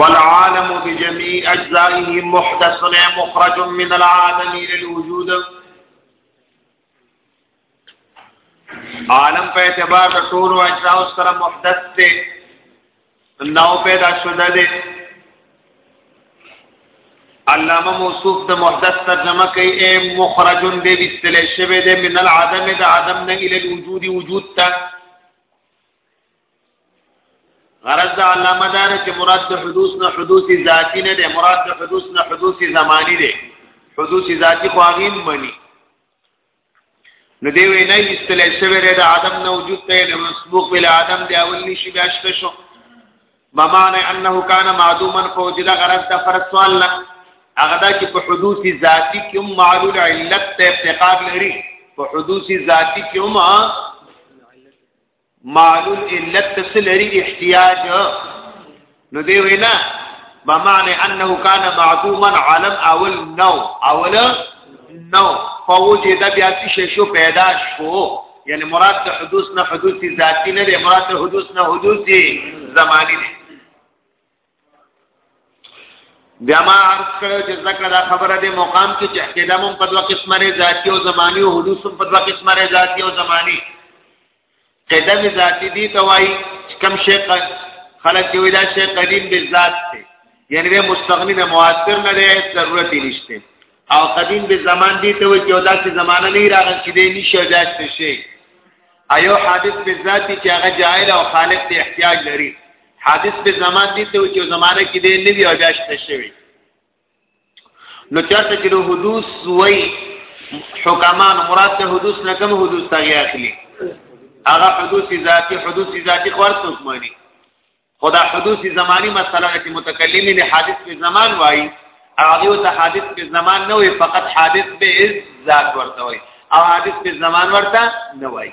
والعالم بجميع اجزائه محدث مخرج من العالم الى الوجود عالم په اعتبار د ټول اجزاء سره محدث دی نو پیدا شوه دی علامه موصوف د محدث ترجمه کوي اي مخرج دی بستل شوه دی من العدم د عدم نه الى الوجود وجود ته غرض د علامه دار چې مراد د حدوث نه حدوث ذاتی نه دی مراد د حدوث نه حدوث زمانی دی حدوث ذاتی خو هغه مني نو دی وی نه استلای شوی د عدم نه وجود ته د مسبوق بل عدم دی اول نشي بیا شته شو بمانه انه کان معدوما فوجد غرض د فرض سوال نه هغه دا چې په حدوث ذاتی کې هم معلول علت ته افتقار لري په حدوث ذاتی کې هم معلول علت تسلری احتیاج نو دی وینا بمعنى انه كان معدوما علم اول نو اول نو فوجد بیا څه شو پیدا شو یعنی مراد ته حدوث نه حدوث ذاتی نه دی مراد ته حدوث نه حدوث زمانی دی بیا ما عرض کړو چې ځکه دا خبره د مقام کې چې احتدام هم په دوه قسمه لري ذاتی او زمانی او حدوث هم په دوه قسمه لري ذاتی او زمانی قدم ذاتی دي توای کم شي خلک چې ویلا شي قدیم به ذات دی یعنی به مستغنی نه موثر نه دی ضرورت نشته او قدیم به زمان دي ته وي چې دا چې زمانه نه راغلی چې دی نشه ذات شي ایو حادث به ذاتی چې هغه جاهل او خالق ته احتیاج لري حادث په زمان دي ته چې زمانه کې دی نه وی او بیا شته شوی نو چرته چې له حدوث وای حکمان مراد ته حدوث نه کوم حدوث ته اخلي هغه حدوث ذاتی حدوث ذاتی خور څوک مانی خدا حدوث زمانی مسله چې متکلمین له حادث په زمان وای هغه ته حادث په زمان نه وي فقط حادث به ذات ورته وای او حادث په زمان ورته نه وای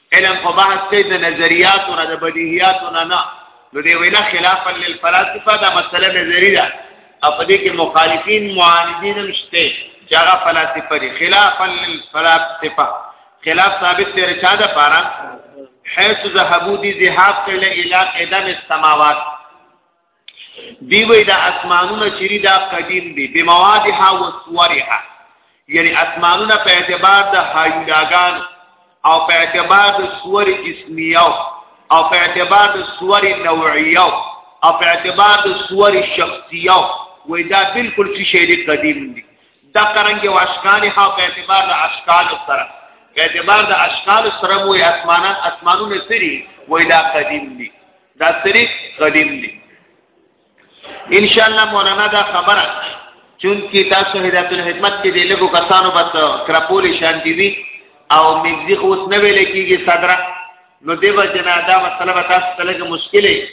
علم خو بحث کوي د نظریاتو نه د بدیهیاتو نه نه نو دی وینا خلافا للفلاسفه دا مسله نظری ده او په دې کې مخالفین معاندین هم شته چې هغه فلاسفه دي خلافا للفلاسفه خلاف ثابت دی رچا ده پارا حيث ذهبوا دي ذهاب کړل اله ادم السماوات دی وی دا اسمانونه چری دا قدیم دی بموادها و سورها یعنی اسمانونه په اعتبار د هایولاګان او په اعتبار د سور اسمیه او په اعتبار د سور نوعیه او په اعتبار د سور شخصیه وې دا بالکل څه شی دی قدیم دی دا کرنګ او اشکال ها په اعتبار د اشکال سره په اعتبار د اشکال سره وې اسمانان اسمانونه سری وې دا قدیم دی دا طریق قدیم دی ان شاء الله مولانا دا خبره چون کی تاسو هدایت الحکمت کې د لګو کسانو بس کرپول شان دی وی او مګزی خو اوس نه ویل کیږي صدره نو دیو جنا دا مسله به تاسو ته لګه مشکلې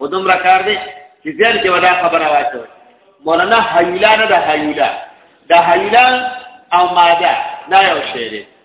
او دومره کار دی چې ځل کې ودا خبره واچو مولانا حیولا نه د حیولا د حیولا او ماده دا یو شی دی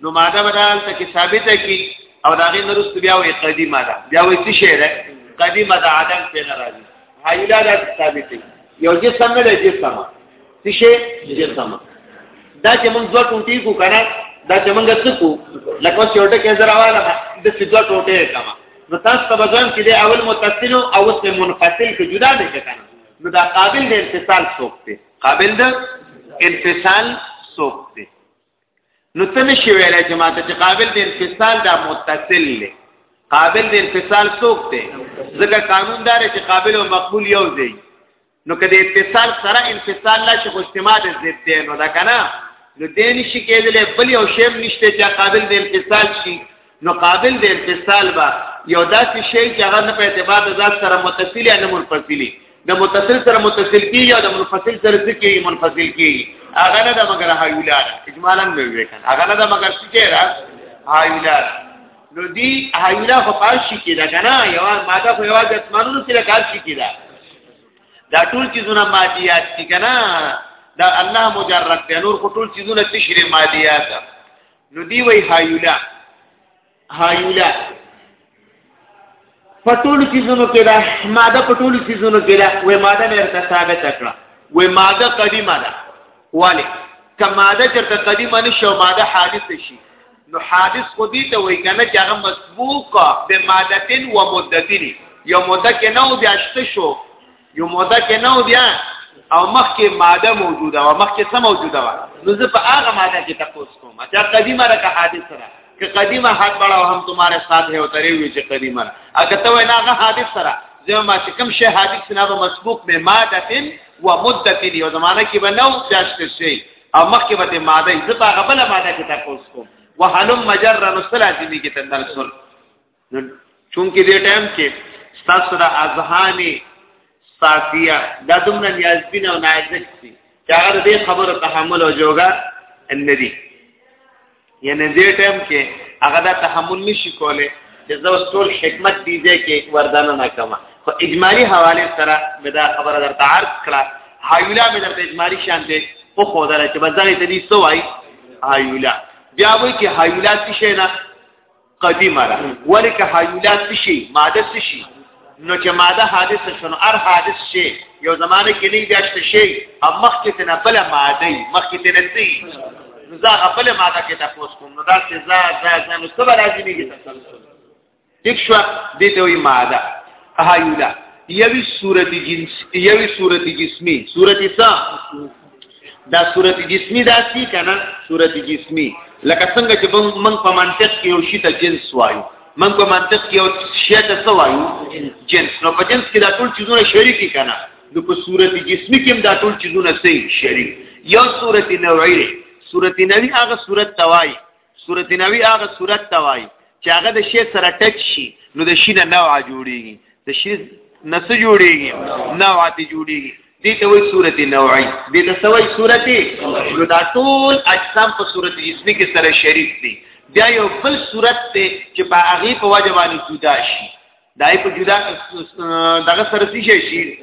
نو ماده بدل ته کې ثابته کی او دا غي نرست بیا وي قدیمه ده بیا وي څه شی ده قدیمه ده عدم په ناراضي حیلا ده ثابته یو جسم نه ده جسم څه شی جسم دا چې موږ دوه ټوټې کو کنه دا چې موږ څه کو لکه چې وټه کې زرا والا د څه دوه ټوټې کما نو تاسو په بزن کې د اول متصل او اوس منفصل کې جدا دي کنه نو دا قابل د انفصال څوک دی قابل د انفصال څوک دی نو ته نشي ویلای چې ماته چې قابل د انفصال دا متصل دی قابل د انفصال څوک دی ځکه قانون دار چې قابل او مقبول یو دی نو کله اتصال سره انفصال لا شي اجتماع د ضد دی نو دا کنه نو دې نشي کېدلی بل یو شی نشته چې قابل د انفصال شي نو قابل د انفصال با یو داسې شی چې هغه نه په اعتبار د ذات سره متصل یا نه منفصلی د متصل سره متصل کیږي او د منفصل سره ځکه منفصل کیږي هغه نه د مگر هایولار اجمالا به وی کنه هغه نه د مگر څه کې را هایولار نو دی هایولا خو پاش شي کیدا کنه یو ماده خو یوازې اسمانونو سره کار شي کیدا دا ټول چیزونه مادیات دي کنه دا الله مجرد دی نور خو ټول چیزونه تشریح مادیات نو دی وای هایولا هایولا پټول چیزونو کې دا ماده پټول چیزونو کې دا وې ماده مې ارته ثابت کړه وې ماده قدیمه ده والي کماده چرته قدیمه نشو ماده حادث شي نو حادث خو دې ته وای کنه چې هغه مسبوق به مادتن و مدتن یو مدته کې نو بیا شته شو یو موده کې نو بیا او مخکې ماده موجوده او مخکې څه موجوده و نو زه په هغه ماده کې تاسو کوم دا قدیمه را که حادث را که قدیمه حد بڑا هم تمہارے ساتھ ہے او ترې وی چې قدیمه را اګه ته وینا هغه حادث را زه ما چې کوم شی حادث نه به مسبوق به ماده تن و مدت یو زمانہ کې به نو داشت شي او مخکې به ماده زه په هغه بل ماده کې تاسو کوم وحلم مجرا نصلا چې دې کې تندل سن نو چونکه دې ټایم کې ستاسو د اذهاني صافیه دا دومره نیازبین او نازک دي چې هغه دې خبره تحمل او جوګا نه دي یعنی دې ټایم کې هغه دا تحمل نشي کوله چې زو ټول حکمت دي دې کې وردانه نه کما خو اجمالی حواله سره مې دا خبره درته عرض کړه حیولا مې درته اجمالی شان دې په خو درته چې بځای ته دې سوای حیولا بیا وایي چې حیولا څه نه قدیمه را ولی که حیولات شي ماده شي نو چې ماده حادث شنو ار حادث شي یو زمانه کې نه بیاشت شي هم مخکې ته نه بل ماده مخکې ته نه دی زه خپل ماده کې تاسو کوم نو دا چې زه زه زه نو څه راځي نه تسلسل دښ شو دې ته وي ماده هایولا یوی صورت جنس یوی صورت جسمی صورت سا دا صورت جسمی داسي کنه صورت جسمی لکه څنګه چې موږ په منطق کې یو شی ته جنس وایو موږ په منطق کې یو شی ته څه وایو جنس نو په جنس کې دا ټول چیزونه شریک کنه نو په صورت جسمی کې هم دا ټول چیزونه سي شریک یو صورت نوعی صورت نوعی هغه صورت توای صورت نوی هغه صورت ته وایي چې هغه د شی سره ټچ شي نو د شی نه نوع جوړیږي د شی نه څه جوړیږي نوع ته جوړیږي دې ته وایي صورت نوعي دې ته سوي صورت نو دا ټول اجسام په صورت جسمي کې سره شریک دي بیا یو بل صورت ته چې په هغه په وجه باندې جدا شي دای په جدا دغه سره څه شي شي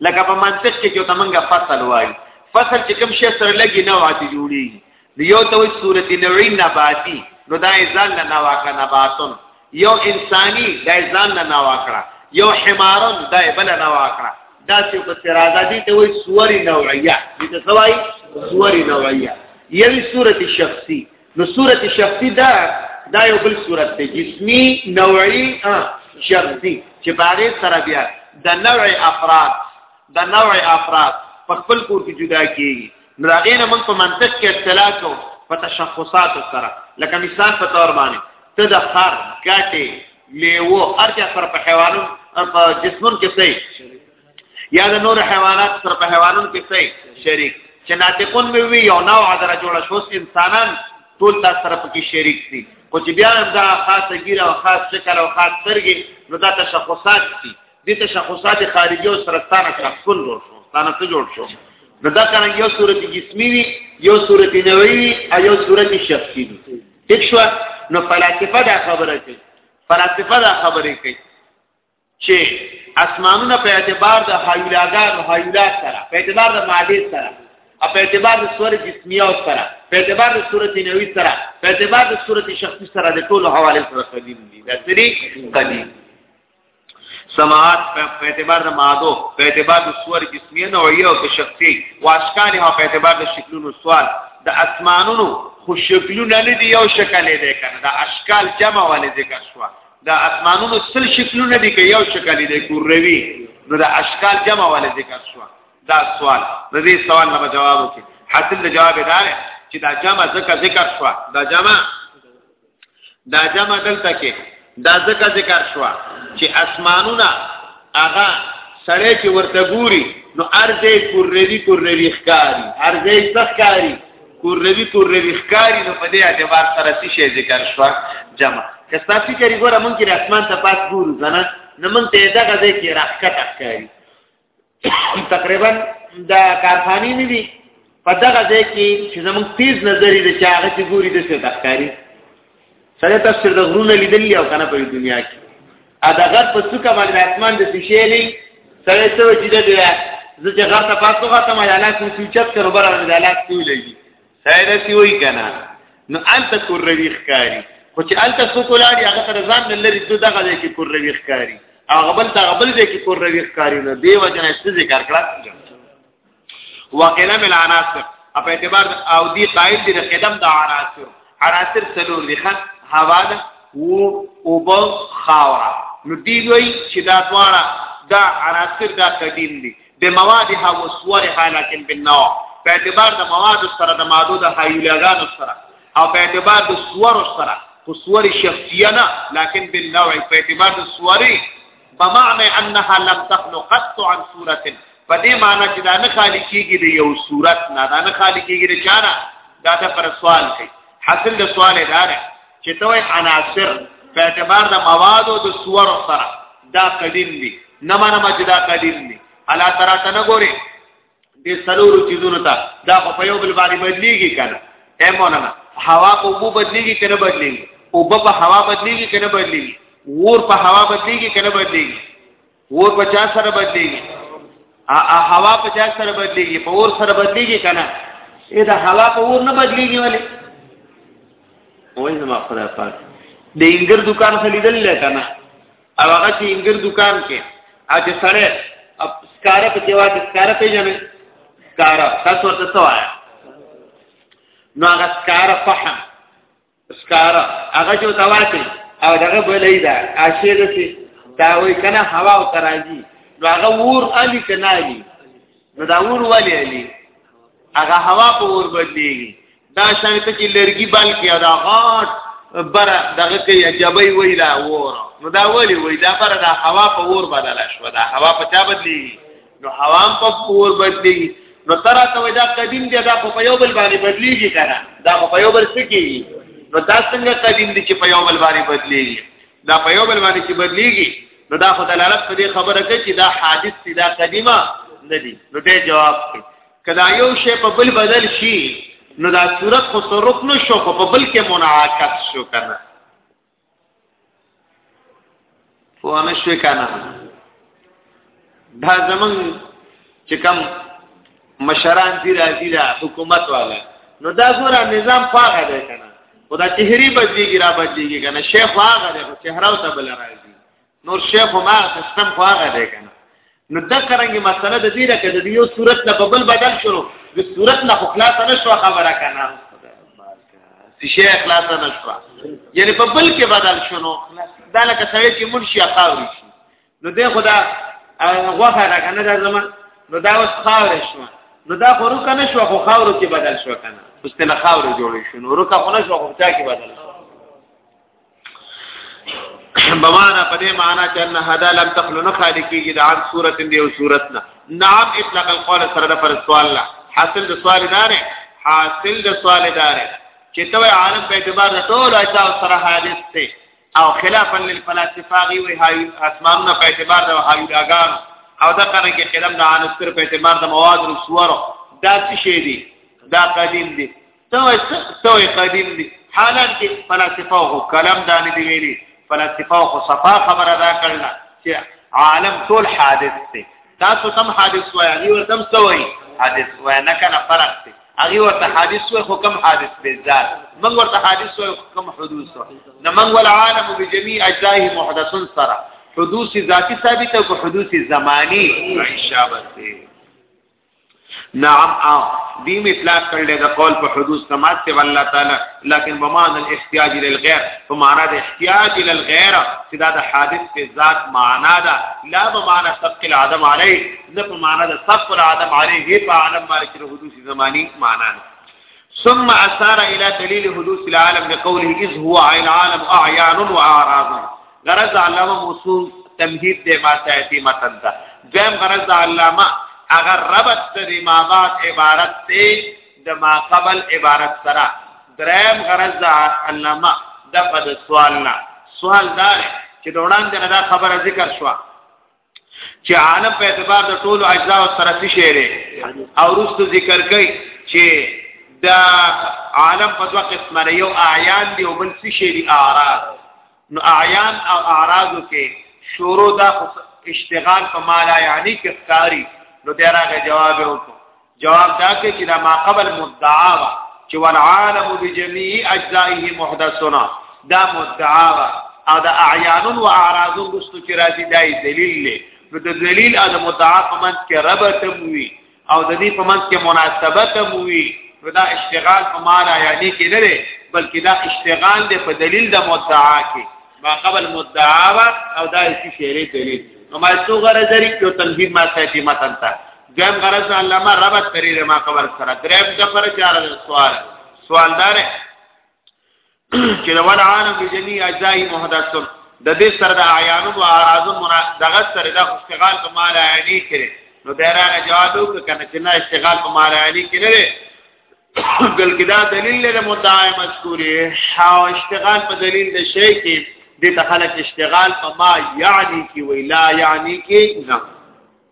لکه په منطق کې چې تمنګ فصل وای فصل چې کوم شی سره لګي نه واتی جوړي نو یو ته وي صورت نوعی نباتی نو دا ځان نه نواکه نباتون یو انساني دا ځان نه نواکړه یو حمارون دا بل نواکړه دا چې په سراده دي ته وي صوري نوعیه دې ته سوای صوري نوعیه یوی صورت شخصي نو صورت شخصي دا دا یو بل صورت دی جسمی نوعی شخصي چې باغې سره بیا د نوع افراد د نوع افراد په خپل کور کې جدا کیږي نو هغه نه موږ په منطق کې اختلاف کو په تشخصات سره لکه مثال په تور باندې ته د خر ګټه میوه ارجه سره په حیوانو په جسمون کې څه یا د نور حیوانات سره په حیوانونو کې څه شریک چې ناطقون به وي یو نوع دره جوړ شو انسانان ټول دا سره پکې شریک دي خو چې بیا دا خاصه ګیره او خاص شکل او خاص سرګي نو دا تشخصات دي دي تشخصات خارجي او سرطان تشخصون جوړ شو ستانه څه جوړ شو نو دا څنګه یو صورت جسمی وي یو صورت نوعي وي او یو صورت شخصي وي ټیک شو نو فلسفه دا خبره کوي فلسفه دا خبره کوي چې اسمانونه په اعتبار د حیولاګان او حیولات سره په اعتبار د ماده سره او په اعتبار د صور جسمیه سره په اعتبار د صورت نووي سره په اعتبار د صورت شخصي سره د ټولو حواله سره قدیم دي دا سری قدیم سماعت په اعتبار د مادو په اعتبار د صور جسمیه نوعیه او شخصي واشکان او په اعتبار د شکلونو سوال د اسمانونو خو شکلونه لدی یو شکل دی کنه دا اشکال جمع ولې ذکر شوه دا اسمانونو سل شکلونه دي که یو شکل دی کوروي نو دا اشکال جمع ولې ذکر شو دا سوال د دې سوال نه جواب وکړي حاصل د جواب دا دی چې دا جمع ذکر ذکر شو دا جمع دا جمع دلته کې دا ذکر ذکر شو چې اسمانونه هغه سړی چې ورته ګوري نو ارزه کوروي کوروي ښکاری ارزه ښکاری کوروي کوروي ښکاری نو په دې اعتبار سره څه شی ذکر شو جمع که تاسو فکر وګوره مونږ کې اسمان ته پات ګورو کنه نو مونږ ته دغه ځای کې راخکټ ښکاری تقریبا دا کارخانی نه دي په دغه ځای کې چې زموږ تیز نظر دې چې هغه چې ګوري د څه تخکاری سره تفسیر د غرونه لیدلی او کنه په دنیا کې ا د غر په څوکه باندې اسمان د سشې نه سره څه چې د زه چې غر ته پاتو غته ما لاله کوم چې چت کړو بره د لاله کولیږي سره سی وای کنه نو انت کوروي ښکاری خو چې انت سوکولاری هغه تر ځان نه لري دوه دغه دی کې کوروي ښکاری هغه بل ته غبل دی کې کوروي ښکاری نو دی وجنه څه ذکر کړه وقلم العناصر په اعتبار او دی قائل دی قدم د عناصر عناصر څلور دي خط هوا ده او اوب خاورا نو دی دوی چې دا دواړه دا عناصر دا قدیم دي د مواد ها وسور حالکن بالنوع په اعتبار د مواد سره د مادو د هایولګانو سره او په اعتبار د سور سره خو سور شخصیه نه لکن بالنوع په اعتبار د سوري بمعنى انها لم تخلو قط عن صورت په دې معنی چې دا نه خالی کیږي د یو صورت نه دا نه خالی کیږي د چانه دا د پر سوال کوي حاصل د سوال دا دی چې توې عناصر په اعتبار د مواد او د صور سره دا قدیم دي نه معنی چې دا قدیم دي الا ترا ته نه ګوري دې سلورو چیزونو ته دا خو په یو بل باندې بدلیږي کنه اے مولانا هوا په وو بدلیږي کنه بدلیږي او په هوا بدلیږي کنه بدلیږي ور په هوا بدلیږي کنه بدلیږي ور په چا سره بدلیږي ا هوا په چا سره بدلیږي په ور سره بدلیږي کنه اې دا هوا په ور نه بدلیږي ولې وای زما خدای پاک د انګر دکان خلیدل لکه نه او هغه چې انګر دکان کې اته سړی سکاره په دیوا کې سکاره پیژنې سکاره تاسو ورته څه وایي نو هغه سکاره فهم سکاره هغه چې تواته او دغه بلې ده عاشې ده چې دا وای کنه هوا او تراجی نو هغه ور علي کنالي نو دا ور ولې علي هغه هوا په ور بدلېږي دا شانته چې لرګي بلکې دا غاټ بر دغه کې جبې ویلا وور نو دا ولی وی دا بر دا هوا په ور بدل شو دا هوا په چا بدلېږي نو هوا په ور بدلېږي نو ترا ته دا قدیم دی دا په یو بل باندې بدلیږي کنه دا په یو بل سکی نو دا څنګه قدیم دی چې په یو بل باندې بدلیږي دا په یو بل باندې چې بدلیږي نو دا خو دلالت په دې خبره کوي چې دا حادث دي دا قدیمه نه دي نو دې جواب کوي کدا یو شی په بل بدل شي نو دا صورت خو صرف نو شو خو په بل کې منعکس شو کنه فوانه شو کنه دا زمون چې کوم مشران دی راځي دا حکومت والا نو دا ګوره نظام فاغه دی کنه خدا چهری بدلیږي را بدلیږي کنه شیخ فاغه دی خو چهره او تبل راځي نور شیخ ما سیستم فاغه دی کنه نو دا کرانګي مسله د دې راکې د یو صورت نه ببل بدل شروع د صورت نه خلاص نه شو خبره کنه شیخ خلاص نه شو یعنی په بل کې بدل شنو دا لکه سړی چې منشي خاوري شي نو دې خدا غوخه را کنه دا زما نو دا اوس خاور شو نو دا خو روکه نه شو خو خاور کې بدل شو کنه اوس ته خاور جوړ شو نو روکه خو نه شو خو چا کې بدل شو بمانا په دې معنا چې ان هدا لم تخلو نه خالق کیږي د عام صورت دی او صورت نه نعم اطلاق القول سره د پر سوال لا حاصل د سوال دار حاصل د سوال دار چې ته عالم په اعتبار د ټول اجزاء سره حادث ته او خلافا للفلاسفه غي وي هاي اسمانونه په اعتبار د هايلاګان او دا کنه کې قلم د عنصر په اعتبار د مواد او صور دا څه شي دي دا قدیم دي توي توي قدیم دي حالان کې فلاسفه او کلام دانه دی ویلي فلاسفه او صفا خبر ادا کړل چې عالم ټول حادث دي تاسو تم حادث وایي او تم سوي حادث وایي نه کنه فرق دي هغه ورته حادث و خو کم حادث به ځار موږ ورته حادث و کم حدوث و نو موږ ول عالم بجميع اجزائه محدث سره حدوث ذاتی ثابت او حدوث زمانی انشابه نعم او دیم اطلاق کړل د قول په حدوث سمات ته والله تعالی لكن بمان الاحتياج للغير فمعنى الاحتياج للغير سدا د حادث په ذات معنا دا لا بمعنى سبق العدم عليه نه په معنا د صف العالم عليه په عالم باندې چې حدوث زماني معنا ده ثم اشار الى دليل حدوث العالم بقوله اذ هو العالم اعيان واعراض غرض علامه موصول تمهید دې ما ساتي متن دا دیم غرض علامه اگر ربط دې ما بعد عبارت دې د ما قبل عبارت سره دریم غرض علامه د په سوال نه سوال دا چې د وړاندې نه دا خبره ذکر شوه چې عالم په اعتبار د ټولو اجزا او سره څه شی دی او رستو ذکر کوي چې دا عالم په دوه قسمه دی یو اعیان دی او بل څه شی دی اعراض نو اعیان او اعراض کې شروع دا اشتغال په مالا یعنی کې ښکاری نو دا راغی جواب وکړو جواب دا کې چې دا ما قبل مدعا وا چې والعالم بجميع اجزائه محدثنا دا مدعا وا او دا اعیان و اعراض رستو چې راځي دا دلیل له نو د دلیل او د مدعا په منځ کې ربط موي او د دې په منځ کې مناسبت موي نو دا اشتغال په معنا یعنی کې نه دی بلکې دا اشتغال دی په دلیل د مدعا کې ما قبل مدعا وا او دا هیڅ شی دلیل نو ما څو غرض لري چې تنظیم ما ساتي متن ته جام غرض علامه ربط کری د ما خبر سره دریم د پر چار سوال سوال دار چې د ول عالم بجلی اجزای محدث د دې سره د اعیان او اعراض منا دغه سره د اشتغال په مال علی کړي نو دا راغه جواب وکړه چې نه اشتغال په مال علی کړي بلکې دا دلیل له مدعای مذکوري او اشتغال په دلیل د شی کې د تخلق اشتغال په ما یعنی کې وی لا یعنی کې نه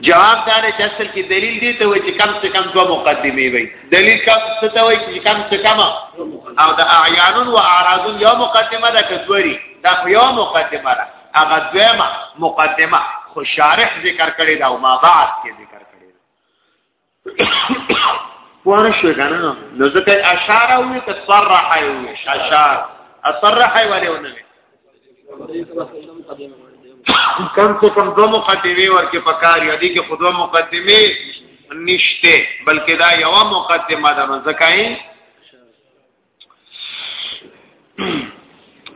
جواب دار چې اصل کې دلیل دی ته وایي چې کم څه کم دوه مقدمه وي دلیل کم څه ته وایي چې کم څه کم او د اعیان او اعراض یو مقدمه ده کثوري دا یو مقدمه ده هغه دویمه مقدمه خو شارح ذکر کړی دا او ما بعد کې ذکر پوه شو کنه نو ځکه اشاره وي که صرح وي اشار اصرح وي ونه وي کم څه کم دو مقدمه ورکه پکاري ادي کې خود مقدمه نشته بلکې دا یو مقدمه ده ځکه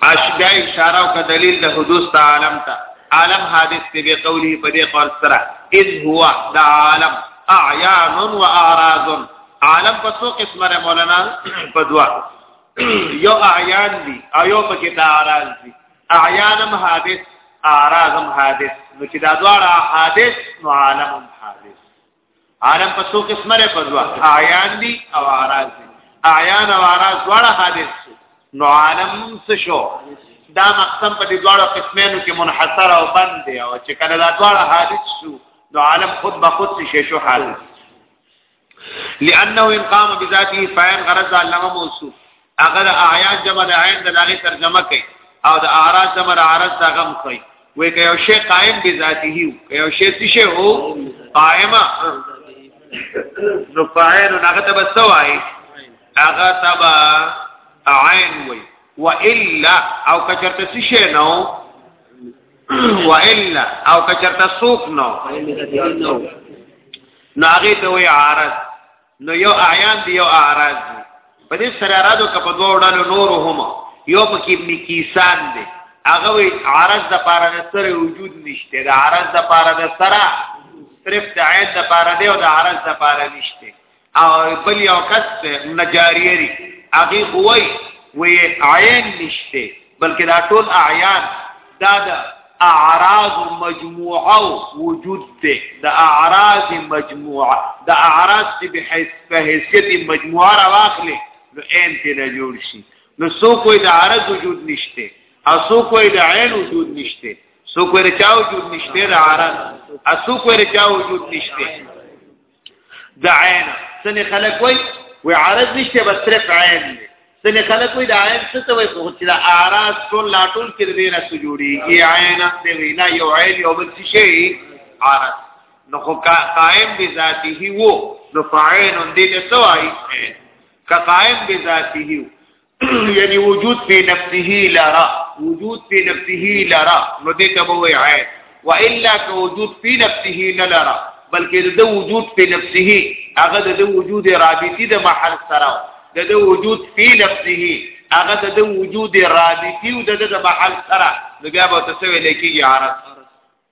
اشبیا اشاره او دلیل د حدوث د عالم ته عالم حادث دی به قولی په دې قول سره اذ هو د عالم اعیان و اعراض عالم په څو قسمه ده مولانا په دوا یو اعیان دي او یو پکې د اعراض دي اعیانم حادث اعراضم حادث نو چې دا دواړه حادث نو عالم حادث عالم په څو قسمه لري په دوا اعیان دي او اعراض دي اعیان او اعراض دواړه حادث نو عالم څه شو دا مقسم په دې دواړو قسمونو کې منحصر او بند دی او چې کله دا دواړه حادث شو نو عالم خود به خود شي شو حال لانه ان قام بذاته فاین غرض علامه موصوف هغه د اعیان جمع د عین د داغه ترجمه کوي او د اعراض جمع د عرض داغه کوي وې که یو شی قائم بذاته یو که یو شی څه شی هو قائمه نو فاعل هغه ته بسوای هغه تبا عین وي والا او کچرته څه شی نو والا او کچرته سوق نو ناغه ته وی عارض نو یو اعیان دی یو اعراض دی په دې سره اعراضو کې په دوه ډول نور هم یو پکې ابن کیسان دی هغه وی عرض د پاره د سره وجود نشته د عرض د پاره د سره صرف د عین د پاره دی او د عرض د پاره نشته او بل یو کس نجاریری هغه وی وی عین نشته بلکې دا ټول اعیان دا د اعراض مجموعه وجود دی د اعراض مجموعه د اعراض چې به حیث په حیثیت مجموعه را واخلې نو عین ته نه جوړ شي نو سو کوئی د اعراض وجود نشته او سو کوئی د عین وجود نشته سو کوئی د چا وجود نشته د اعراض اسو کوئی د چا وجود نشته د عین سن خلق وای و عرض نشته بس صرف عین سن خلق وای د عین څه ته وای خو چې د اعراض ټول لا ټول کې دې نه جوړیږي عین دې وینا یو عین یو بل شي عرض نو خو قائم بذاته وو نو فاعل دې ته وای که قائم بذاته وو یعنی وجود فی نفسه لرا وجود فی نفسه لرا نو دې ته وای عین و الا که وجود فی نفسه نه لرا بلکې د وجود فی نفسه هغه د وجود رابطی د محل سره د وجود فی نفسه هغه د وجود رابطی او د محل سره نو بیا به تاسو ویل کېږي عرض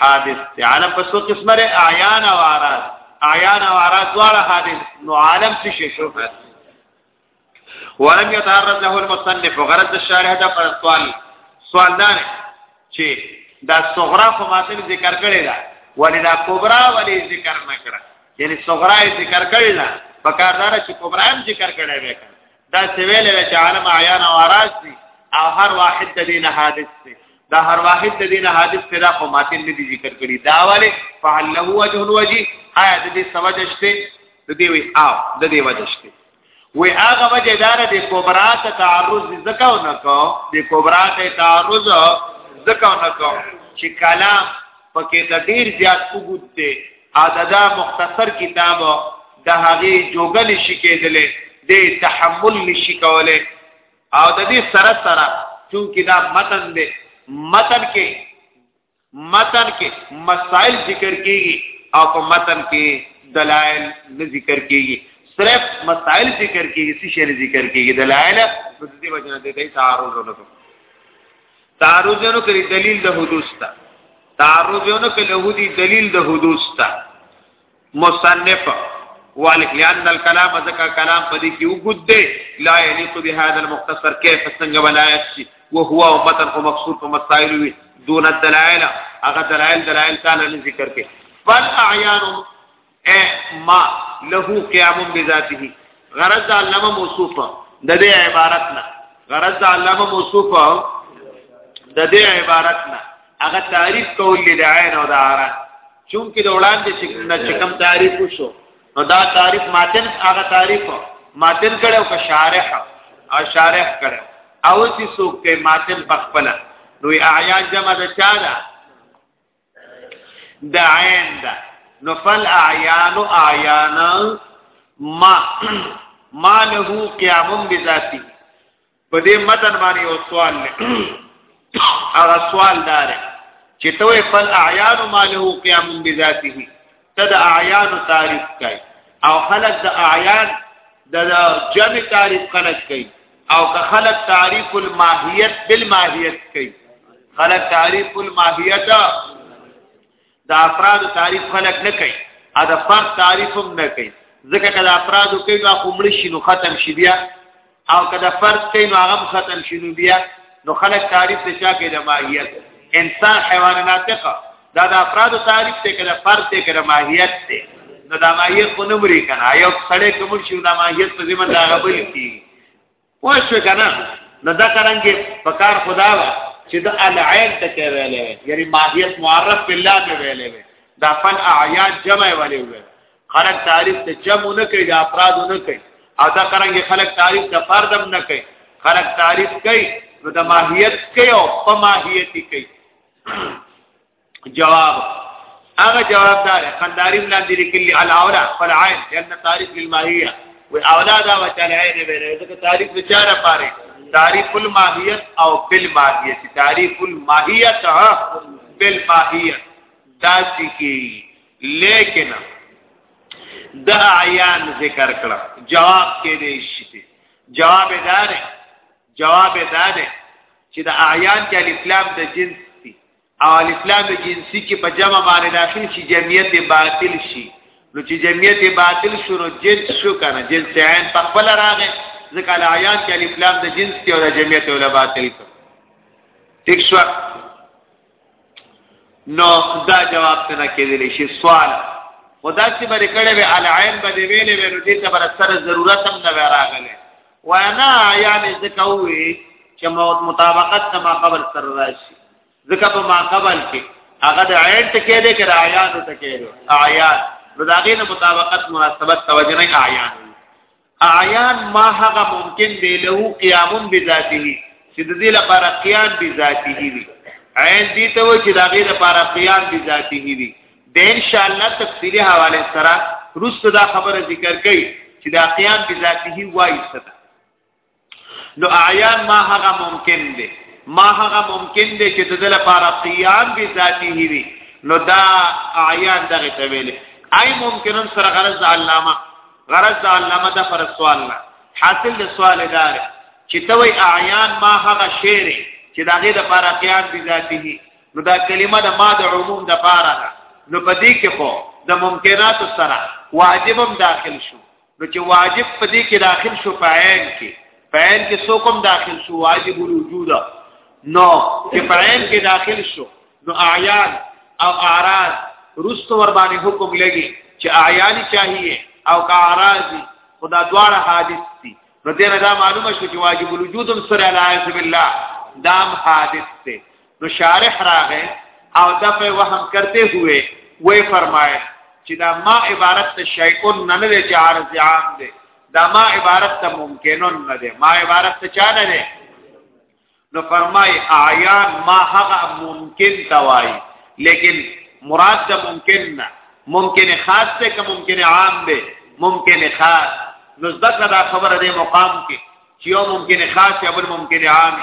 حادث دی عالم په څو قسمه لري اعیان او اعراض اعیان او اعراض دواړه حادث نو عالم څه شي شو ولم يتعرض له المصنف غرض الشارح دا پر سوال سوال دا چې دا صغرا خو ماته ذکر کړی دا ولې دا کبرا ولې ذکر نه کړه یعنی صغرا ذکر کړی دا په کار دا چې کبرا هم ذکر کړی وکړه دا څه ویل چې عالم عیان او اراز دي او هر واحد د دین حادث دي دا هر واحد د دین حادث پیدا خو ماتل نه دي ذکر کړي دا والے فهل له وجه وجه آیا د دې سوجه شته د دې وی او د دې وجه شته وی هغه وجه دار د کبرا ته تعرض زکاو نه کو د کبرا ته تعرض زکاو نه کو چې کلام پکې د ډیر زیات وګد دی ا ددا مختصر کتاب د هغه جوګل شي کېدلې د تحمل نشي کولای او د دې سره سره چې دا متن دی متن کې متن کې مسائل ذکر کیږي او په متن کې دلایل نه ذکر کیږي صرف مسائل ذکر کیږي څه شی ذکر کیږي دلایل په دې وجه نه دی تعارض نه کوي تعارض نه کوي دلیل د حدوث ته تعارض نه کوي له دې دلیل د حدوث ته مصنف والک لان الكلام ذکا کلام پدې کې وګد دی لا یلیق بهذا المختصر کیف څنګه ولایت شي وهو امتن خو مقصود په مسائل وي دون الدلائل هغه دلائل دلائل تعالی نه ذکر کې بل اعیان ما له قیام بذاته غرض علامه موصوفه د دې عبارت نه غرض علامه موصوفه د دې عبارت نه هغه تعریف کول لدعین او دعارت چونکه د وړاندې چې نه چې کوم تعریف وشو نو دا تعریف ماتن هغه تعریف ماتن کړو که شارح او شارح کړو او چې څوک کې ماتن بخپل نو اعیان جمع د چا ده د عین ده نو فل اعیان اعیان ما ما له قیام بذاتی په دې متن باندې یو سوال لې هغه سوال دار چې توې فل اعیان ماله قیام بذاته تد اعیان تعریف کوي او خلق د اعیان د جمع تعریف خلق کوي او که خلق تعریف الماهیت بالماهیت کوي خلق تعریف الماهیت د افراد تعریف خلک نه کوي ا د فرد تعریف هم نه کوي ځکه کله افراد کوي نو خمړ شي نو ختم شي بیا او کله فرد کوي نو هغه ختم شي نو بیا نو خلک تعریف ته چا کوي د ماهیت انسان حیوان ناطقه دا د افراد تعریف ته کله فرد ته کله ماهیت ته نو دا ماهیت کو نمرې کنه یو سړی کوم شي دا ماهیت په ذمہ دا غبل کی پوه شو کنه نو دا څنګه په کار خدا وا چې د العين ته کې ویلې وي یعنی ماهیت معرف بالله ته ویلې وي دا فن اعیان جمع ولې وي خلق تعریف ته جمع نه کوي دا افراد نه کوي او دا څنګه خلق تعریف ته فردم نه کوي خلق تعریف کوي نو د ماهیت کوي او په ماهیت کوي جواب هغه جواب دار قنداری لاندې لیکلی الاولا فالعين لان تعریف للماهیه و اولا دا وچاله عین به نه ځکه تعریف د چاره پاره تعریف الماهیت او بالماهیت تعریف الماهیت بالماهیت دا کی لیکن د عیان ذکر کړه جواب کې دی شته جواب دار جواب دار چې د اعیان کې الف لام د جنس او الاسلام جنسی کې په جمع باندې داخل شي جمعیت باطل شي نو چې جمعیت باطل شو نو جنس شو کنه جنس عین په خپل راغې ځکه الایان کې الاسلام د جنس کې او د جمعیت ولا باطل کړ ٹھیک شو نو دا جواب څنګه کېدل شي سوال خدا چې باندې کړه به العين باندې ویلې ورو دې ته بر سره ضرورت هم نه راغله وانا یعنی زکوی چې موت مطابقت سما قبل سره راشي ځکه په ما قبل کې هغه د عین ټکی دی کې آیات ټکی دی آیات نو دا غي نه مطابقت مناسبت توجه نه آیات آیات ما هغه ممکن دی له قیامون بذاته چې د دې لپاره قیام بذاته وي عین دي ته چې دا غي لپاره قیام بذاته وي به ان شاء الله تفصیلی حواله سره رسو دا خبره ذکر کړي چې دا قیام بذاته وایي څه نو اعیان ما هغه ممکن دی ما هغه ممکن دی چې د دې لپاره قیام بذاته وي نو دا اعیان دغه ته ویل ای ممکنن سره غرض علامه غرض علامه دا پر سوال نه حاصل د سوال دار چې توي اعیان ما هغه شعر چې دغه لپاره قیام بذاته نو دا کلمه د ما د عموم د پاره ده نو په دې کې خو د ممکنات سره واجب هم داخل شو نو چې واجب په دې کې داخل شو په عین کې په عین کې څوک هم داخل شو واجب الوجود نو چې په عین کې داخل شو نو اعیان او اعراض رستو ور باندې حکم لګي چې اعیان چاهیه او کا اعراض خدا دواړه حادث دي نو دې نه دا معلومه شو چې واجب الوجود هم سره لایس بالله دام حادث ته نو شارح راغې او دا په وهم کرتے ہوئے وې فرمایي چې دا ما عبارت ته شیئون نه نه چې عارض عام دی دا ما عبارت ته ممکنون نه دی ما عبارت ته چا نه دی نو فرمای اعیان ما هغه ممکن توای لیکن مراد دا ممکن نه ممکن خاص ته که ممکن عام دی ممکن خاص نو ذکر دا خبره دی مقام کې چې یو ممکن خاص یا بل ممکن عام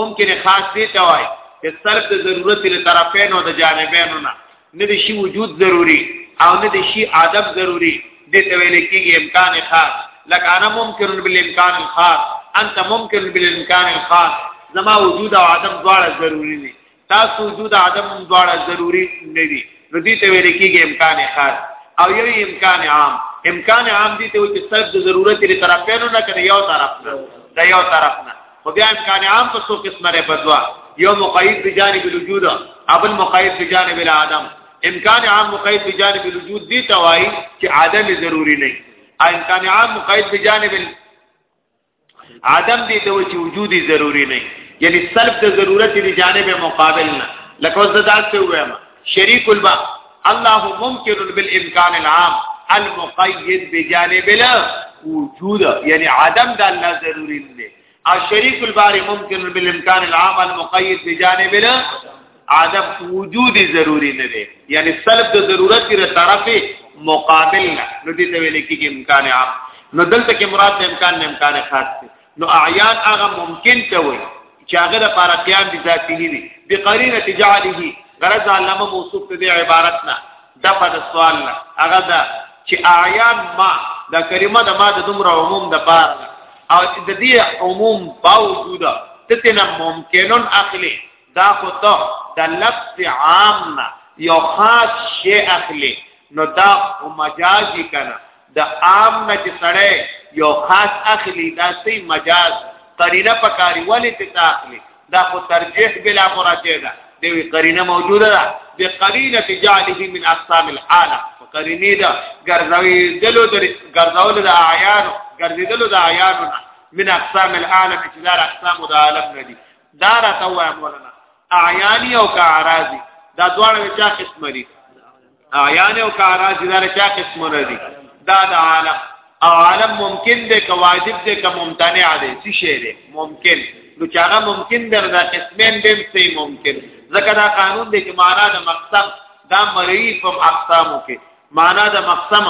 ممکن خاص دی ته وای چې صرف د ضرورت له طرفین او د جانبین نه نه د شی وجود ضروری او نه د شی ادب ضروری د ته ویل کېږي امکان خاص لکه انا ممکن بالامکان الخاص انت ممکن بالامکان الخاص زما وجود او عدم دواړه ضروری دي تاسو وجود عدم دواړه ضروری نه دي نو دې ته ویل کېږي امکان خاص او یو امکان عام امکان عام دي ته چې صرف د ضرورت لري طرف نه نه کړي یو طرف نه دا یو طرف نه خو بیا امکان عام په څو قسمه لري بدوا یو مقید بجانب الوجود اول مقید بجانب العدم امکان عام مقید بجانب الوجود دي توای چې عدم ضروری نه امکان عام مقید بجانب عدم دې ته چې وجود ضروری نه یعنی سلب د ضرورت دی جانب مقابل نه لکه اوس دا څه وایم شریک البا الله ممکن بالامکان العام المقید بجانب الوجود یعنی عدم د الله ضروری نه او شریک الباری ممکن بالامکان العام المقید بجانب عدم وجود ضروری نه دی یعنی سلب د ضرورت دی طرف مقابل نه نو دې ته ویل کېږي امکان عام نو دلته کې مراد د امکان نه امکان خاص دی نو اعیان هغه ممکن ته وي چې هغه د پاره قیام دي ذاتی نه دي بقرینه جعله غرض علامه موصوف ته دی عبارت نه دغه د سوال نه هغه دا چې اعیان ما دا کلمه د ما د دومره عموم د پاره او د دې عموم باوجود ته نه ممکنون اخلي دا خو ته د لفظ عام نه یو خاص شی اخلي نو دا او مجازي کنه د عام نه چې سړی یو خاص اخلي دا سي مجاز قرینه پکاري ولې ته تاخلي دا خو ترجیح بلا مراجعه ده دوی قرینه موجوده ده د قرینه جعله من اقسام الحاله قرینه ده ګرځوي دلو در ګرځول د اعیان ګرځیدلو د اعیان من اقسام العالم چې دا اقسام د عالم نه دي دا را ته وای مولانا اعیانی او کاراضی دا دواړه چا قسم دي اعیانی او کاراضی دا چا قسم نه دي دا د عالم او عالم ممکن دی که واجب دی که ممتنع دی څه شی دی ممکن نو چې هغه ممکن دی دا قسمین به سي ممکن ځکه دا قانون دی چې معنا د مقسم دا مری په اقسامو کې معنا د مقسم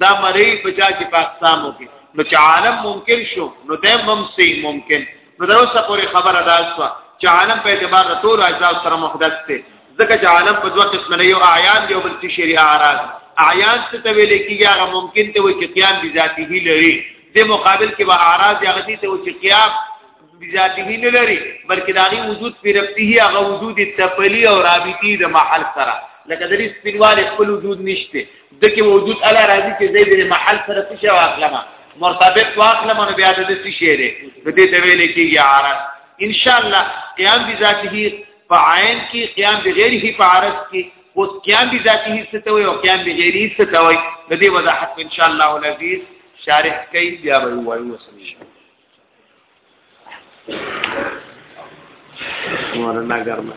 دا مری په چا کې په اقسامو کې نو چې عالم ممکن شو نو د ممسی ممکن نو دا اوسه پوری خبره دا شو چې عالم په اعتبار د ټول اجزا سره محدث دی ځکه چې عالم په دوه قسم نه یو اعیان دی او بل تشری اعراض اعیان څه ته ویل کیږي هغه ممکن ته وي چې قیام بذاتی هی لري د مقابل کې به اعراض هغه دي ته وي چې قیام بذاتی هی نه لري بلکې داغي وجود په ربطي هی هغه وجود تپلی او رابطي د محل سره لکه د دې سپینوال خپل وجود نشته دکې وجود الا راضي چې زید د محل سره څه شی واخلم مرتبط واخلم نو بیا د څه شی دی د دې ته ویل کېږي عارض ان شاء الله قیام بذاته په عین کې قیام بغیره په عارض کې اوس قیام بذاته څه ته وي او قیام بغیره څه ته وي د دې وضاحت ان شاء الله العزیز شارح کوي بیا به وایو وسلم ورنه ګرمه